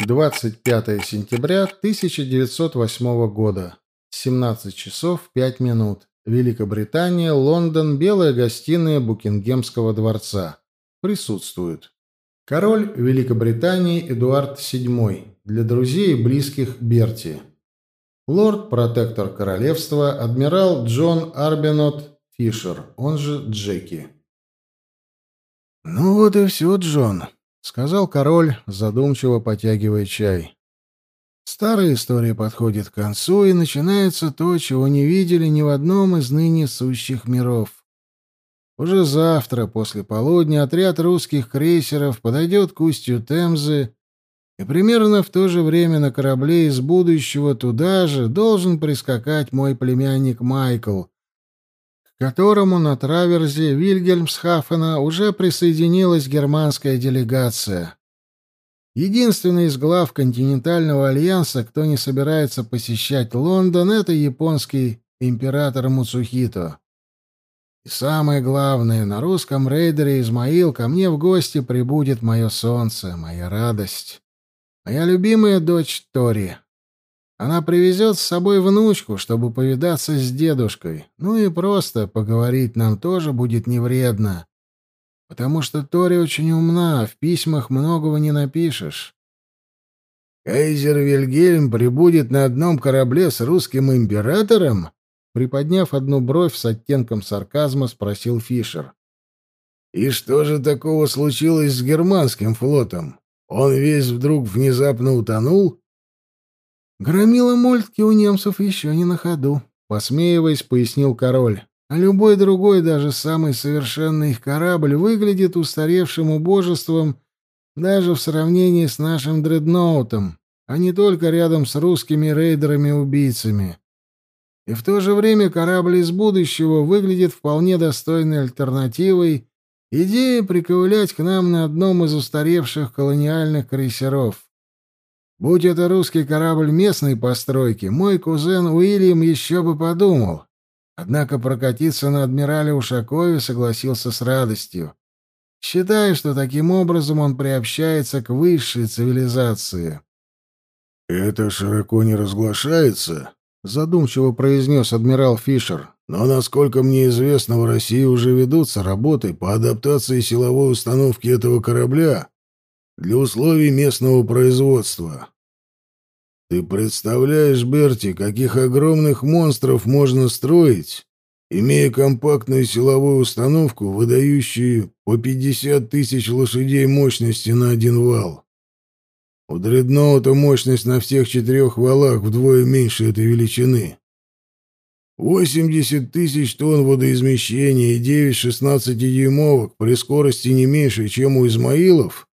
25 сентября 1908 года. 17 часов 5 минут. Великобритания, Лондон, белая гостиная Букингемского дворца. Присутствуют. Король Великобритании Эдуард VII. Для друзей и близких Берти. Лорд-протектор королевства адмирал Джон Арбинот Фишер, он же Джеки. «Ну вот и все, Джон», — сказал король, задумчиво потягивая чай. «Старая история подходит к концу, и начинается то, чего не видели ни в одном из ныне сущих миров. Уже завтра, после полудня, отряд русских крейсеров подойдет к устью Темзы и примерно в то же время на корабле из будущего туда же должен прискакать мой племянник Майкл, которому на траверзе Вильгельмсхафена уже присоединилась германская делегация. Единственный из глав континентального альянса, кто не собирается посещать Лондон, это японский император Муцухито. И самое главное, на русском рейдере Измаил ко мне в гости прибудет мое солнце, моя радость. Моя любимая дочь Тори. Она привезет с собой внучку, чтобы повидаться с дедушкой. Ну и просто поговорить нам тоже будет не вредно. Потому что Тори очень умна, в письмах многого не напишешь. «Кайзер Вильгельм прибудет на одном корабле с русским императором?» Приподняв одну бровь с оттенком сарказма, спросил Фишер. «И что же такого случилось с германским флотом? Он весь вдруг внезапно утонул? Громила мольтки у немцев еще не на ходу, посмеиваясь, пояснил король. А любой другой, даже самый совершенный их корабль, выглядит устаревшим убожеством даже в сравнении с нашим дредноутом, а не только рядом с русскими рейдерами-убийцами. И в то же время корабль из будущего выглядит вполне достойной альтернативой Идея приковылять к нам на одном из устаревших колониальных крейсеров. Будь это русский корабль местной постройки, мой кузен Уильям еще бы подумал. Однако прокатиться на адмирале Ушакове согласился с радостью, считая, что таким образом он приобщается к высшей цивилизации. «Это широко не разглашается», — задумчиво произнес адмирал Фишер. Но, насколько мне известно, в России уже ведутся работы по адаптации силовой установки этого корабля для условий местного производства. Ты представляешь, Берти, каких огромных монстров можно строить, имея компактную силовую установку, выдающую по 50 тысяч лошадей мощности на один вал? У дредноута мощность на всех четырех валах вдвое меньше этой величины. 80 тысяч тонн водоизмещения и 9 16-дюймовок при скорости не меньше, чем у Измаилов,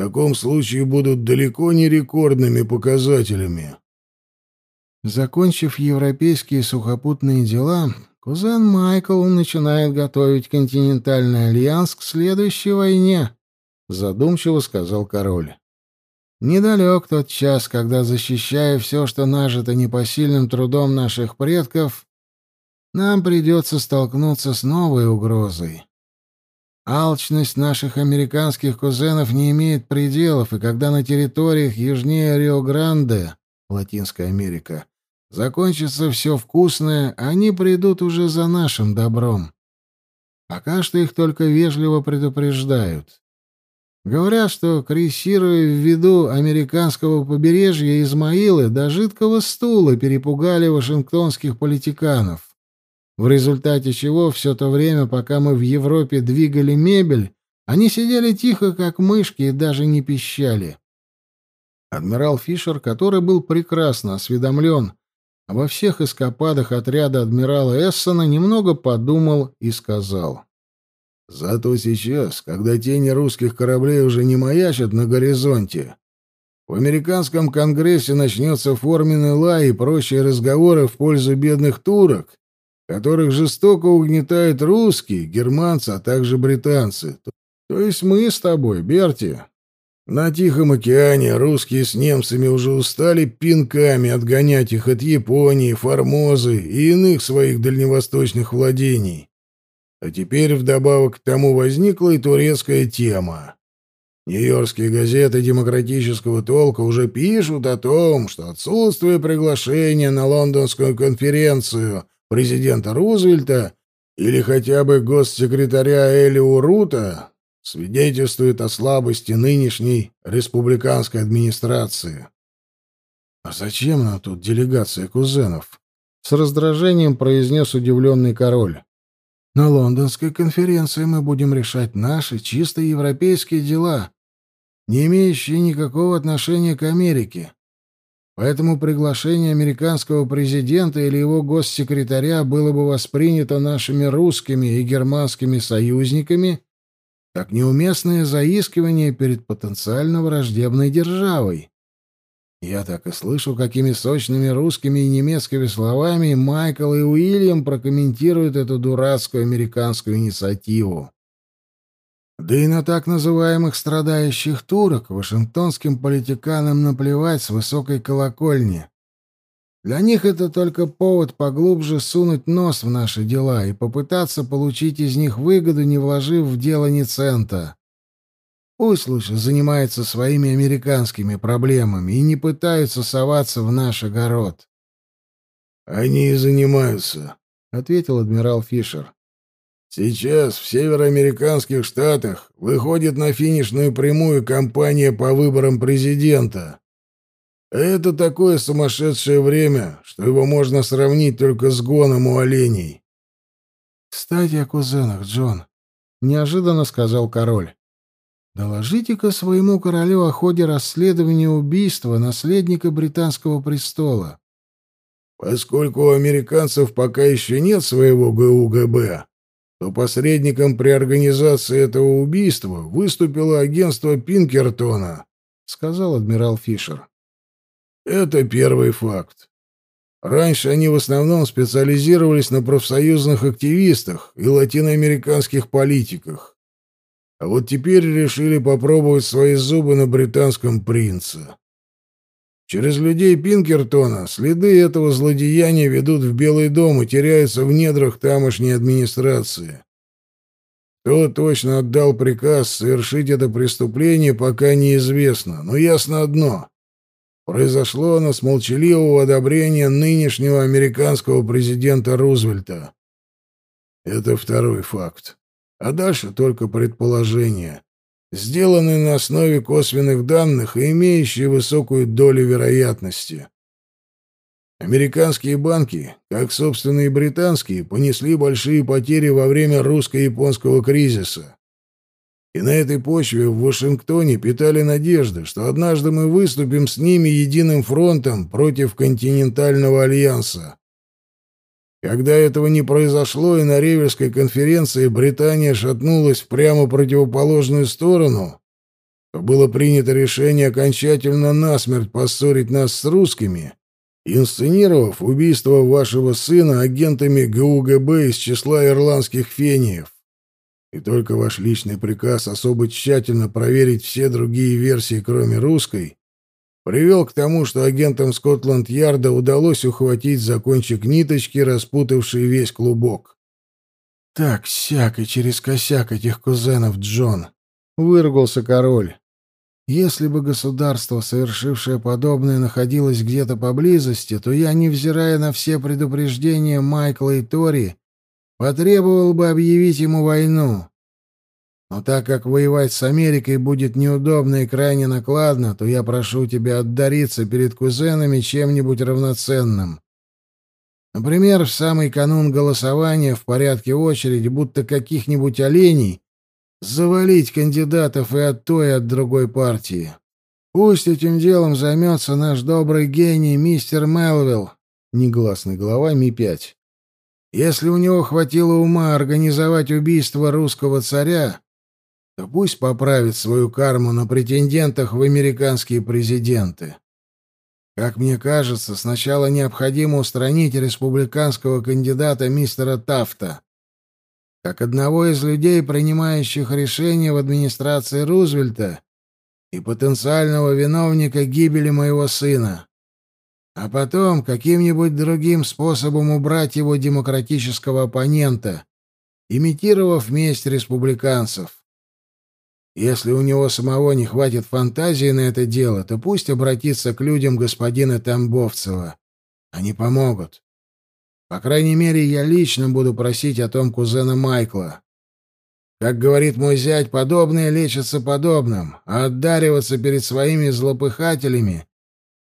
таком случае будут далеко не рекордными показателями. Закончив европейские сухопутные дела, кузен Майкл начинает готовить континентальный альянс к следующей войне, задумчиво сказал король. Недалек тот час, когда, защищая все, что нажито непосильным трудом наших предков, нам придется столкнуться с новой угрозой. Алчность наших американских кузенов не имеет пределов, и когда на территориях южнее Рио-Гранде, Латинская Америка, закончится все вкусное, они придут уже за нашим добром. Пока что их только вежливо предупреждают. Говорят, что, крейсируя в виду американского побережья, Измаилы до жидкого стула перепугали вашингтонских политиканов в результате чего все то время, пока мы в Европе двигали мебель, они сидели тихо, как мышки, и даже не пищали. Адмирал Фишер, который был прекрасно осведомлен обо всех эскападах отряда адмирала Эссена, немного подумал и сказал. «Зато сейчас, когда тени русских кораблей уже не маячат на горизонте, в американском конгрессе начнется форменный лай и прочие разговоры в пользу бедных турок, которых жестоко угнетают русские, германцы, а также британцы. То есть мы с тобой, Берти. На Тихом океане русские с немцами уже устали пинками отгонять их от Японии, Формозы и иных своих дальневосточных владений. А теперь вдобавок к тому возникла и турецкая тема. Нью-Йоркские газеты демократического толка уже пишут о том, что отсутствие приглашения на лондонскую конференцию президента Рузвельта или хотя бы госсекретаря Эли Урута свидетельствует о слабости нынешней республиканской администрации. «А зачем нам тут делегация кузенов?» — с раздражением произнес удивленный король. «На лондонской конференции мы будем решать наши чисто европейские дела, не имеющие никакого отношения к Америке. Поэтому приглашение американского президента или его госсекретаря было бы воспринято нашими русскими и германскими союзниками как неуместное заискивание перед потенциально враждебной державой. Я так и слышу, какими сочными русскими и немецкими словами Майкл и Уильям прокомментируют эту дурацкую американскую инициативу. Да и на так называемых страдающих турок вашингтонским политиканам наплевать с высокой колокольни. Для них это только повод поглубже сунуть нос в наши дела и попытаться получить из них выгоду, не вложив в дело ни цента. Пусть лучше занимаются своими американскими проблемами и не пытаются соваться в наш огород. «Они и занимаются», — ответил адмирал Фишер. «Сейчас в североамериканских штатах выходит на финишную прямую кампания по выборам президента. Это такое сумасшедшее время, что его можно сравнить только с гоном у оленей». «Кстати, о кузенах, Джон», — неожиданно сказал король. Доложите-ка своему королю о ходе расследования убийства наследника британского престола. Поскольку у американцев пока еще нет своего ГУГБ, то посредником при организации этого убийства выступило агентство Пинкертона, сказал адмирал Фишер. Это первый факт. Раньше они в основном специализировались на профсоюзных активистах и латиноамериканских политиках. А вот теперь решили попробовать свои зубы на британском принце. Через людей Пинкертона следы этого злодеяния ведут в Белый дом и теряются в недрах тамошней администрации. Кто точно отдал приказ совершить это преступление, пока неизвестно, но ясно одно. Произошло оно с молчаливого одобрения нынешнего американского президента Рузвельта. Это второй факт а дальше только предположения, сделанные на основе косвенных данных и имеющие высокую долю вероятности. Американские банки, как собственные британские, понесли большие потери во время русско-японского кризиса. И на этой почве в Вашингтоне питали надежды, что однажды мы выступим с ними единым фронтом против континентального альянса. Когда этого не произошло, и на Ревельской конференции Британия шатнулась в прямо противоположную сторону, то было принято решение окончательно насмерть поссорить нас с русскими, инсценировав убийство вашего сына агентами ГУГБ из числа ирландских фениев. И только ваш личный приказ особо тщательно проверить все другие версии, кроме русской, привел к тому, что агентам Скотланд-Ярда удалось ухватить за кончик ниточки, распутавший весь клубок. «Так, сяк и через косяк этих кузенов, Джон!» — выругался король. «Если бы государство, совершившее подобное, находилось где-то поблизости, то я, невзирая на все предупреждения Майкла и Тори, потребовал бы объявить ему войну. Но так как воевать с Америкой будет неудобно и крайне накладно, то я прошу тебя отдариться перед кузенами чем-нибудь равноценным. Например, в самый канун голосования в порядке очереди, будто каких-нибудь оленей, завалить кандидатов и от той, и от другой партии. Пусть этим делом займется наш добрый гений мистер Мелвилл, негласный глава Ми-5. Если у него хватило ума организовать убийство русского царя, то пусть поправит свою карму на претендентах в американские президенты. Как мне кажется, сначала необходимо устранить республиканского кандидата мистера Тафта, как одного из людей, принимающих решения в администрации Рузвельта и потенциального виновника гибели моего сына, а потом каким-нибудь другим способом убрать его демократического оппонента, имитировав месть республиканцев. Если у него самого не хватит фантазии на это дело, то пусть обратится к людям господина Тамбовцева. Они помогут. По крайней мере, я лично буду просить о том кузена Майкла. Как говорит мой зять, подобное лечится подобным, а отдариваться перед своими злопыхателями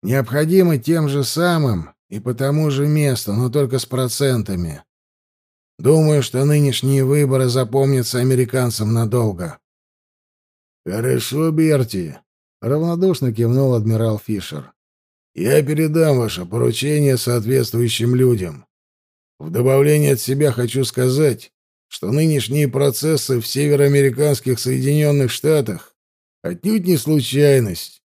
необходимо тем же самым и по тому же месту, но только с процентами. Думаю, что нынешние выборы запомнятся американцам надолго. «Хорошо, Берти», — равнодушно кивнул адмирал Фишер. «Я передам ваше поручение соответствующим людям. В добавление от себя хочу сказать, что нынешние процессы в североамериканских Соединенных Штатах отнюдь не случайность,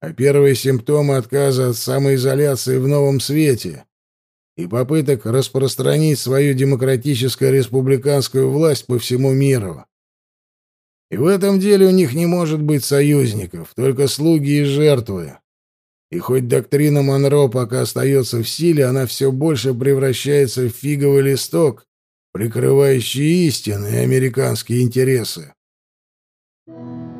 а первые симптомы отказа от самоизоляции в новом свете и попыток распространить свою демократическо-республиканскую власть по всему миру. И в этом деле у них не может быть союзников, только слуги и жертвы. И хоть доктрина Монро пока остается в силе, она все больше превращается в фиговый листок, прикрывающий истинные американские интересы. Thank you.